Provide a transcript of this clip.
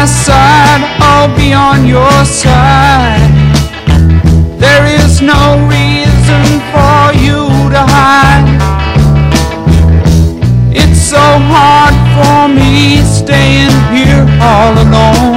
my side, I'll be on your side. There is no reason for you to hide. It's so hard for me staying here all alone.